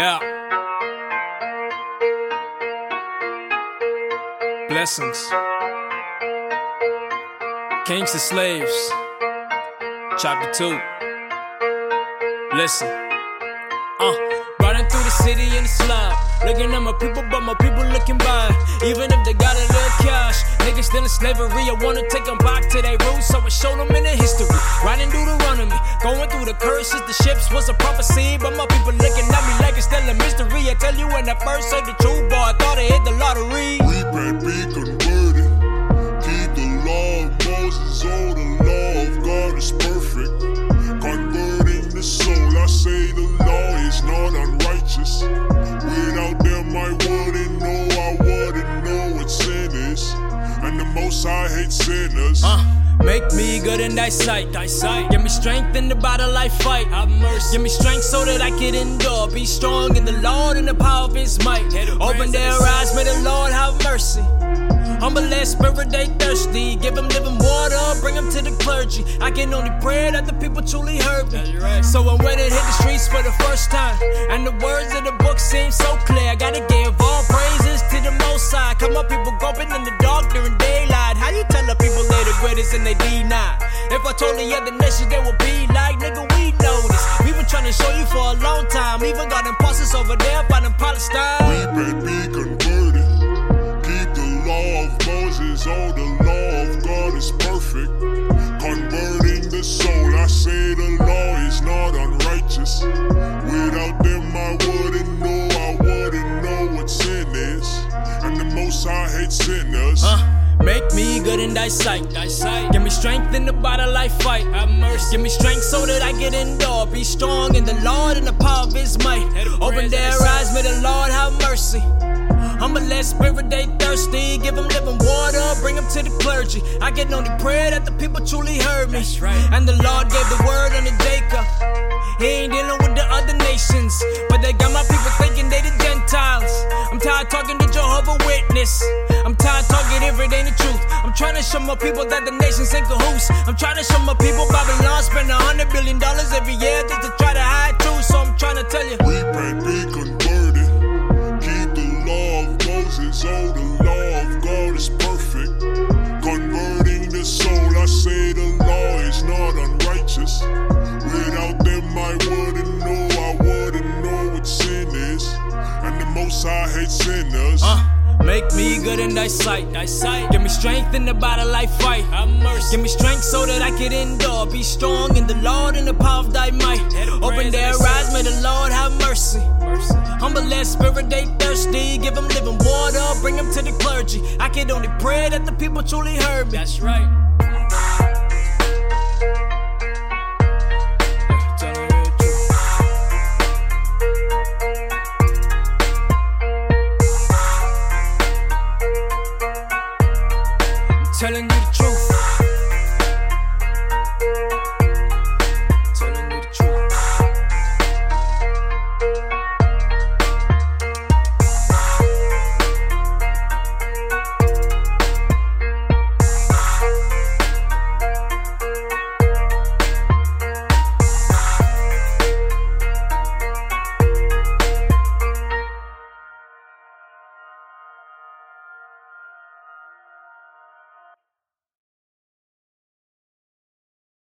Yeah. Blessings. Kings to slaves. Chapter 2. Listen. Uh, riding through the city in the slum. Looking at my people, but my people looking by. Even if they got a little cash, niggas still in slavery. I wanna take them back to their roots, so I show them in the history. Riding through the going through the curses, the ships was a prophecy. But my people looking at me like it's still a mystery. I tell you when I first heard the truth, boy, I thought I hit the lottery. We been be converted. Keep the law of Moses, oh, the law of God is perfect. Converting the soul, I say the law is not unrighteous. Without them, I wouldn't know, I wouldn't know what sin is. And the most I hate sinners. Uh, make me good in thy sight, thy sight. Give me strength in the battle I fight. Have mercy. Give me strength so that I can endure. Be strong in the Lord and the power of his might. Open their eyes, may the Lord have mercy. Humble their spirit, they thirsty. Give them living water, bring them to the clergy. I can only pray that the people truly heard me. So I'm ready to hit the streets for the first time. And the words of the book seem so clear. I gotta give all praises they the greatest and they deny? If I told the other nations they would be like, nigga, we know this. We been trying to show you for a long time. Even got imposters over there fighting Palestine. We been be converted. Keep the law of Moses, oh, the law of God is perfect. Converting the soul, I say the law is not unrighteous. Without them, I wouldn't know, I wouldn't know what sin is. And the most I hate sinners. Uh, make me good in thy sight, thy sight. Give me strength in the battle I fight. Have mercy. Give me strength so that I get endure. Be strong in the Lord and the power of his might. Open their eyes, may the Lord have mercy. Their spirit, they thirsty. Give them living water, bring them to the clergy. I can only pray that the people truly heard me. And the Lord gave the word unto Jacob. He ain't dealing with the other nations, but they got my people thinking they the Gentiles. I'm tired talking to Jehovah Witness. I'm tired talking if it ain't the truth. I'm trying to show my people that the nations in cahoots. I'm trying to show my people Babylon spend a hundred billion dollars every year Moses, oh, the law of God is perfect. Converting the soul, I say the law is not unrighteous. Without them, I wouldn't know, I wouldn't know what sin is. And the most I hate sinners. Uh, make me good in thy sight, thy sight. Give me strength in the battle I fight. Have mercy. Give me strength so that I can endure. Be strong in the Lord and the power of thy might. Open their eyes, may the Lord have mercy. Humble their spirit, they thirsty. Give them living water, bring them to the clergy. I can only pray that the people truly heard me. That's right. I'm telling you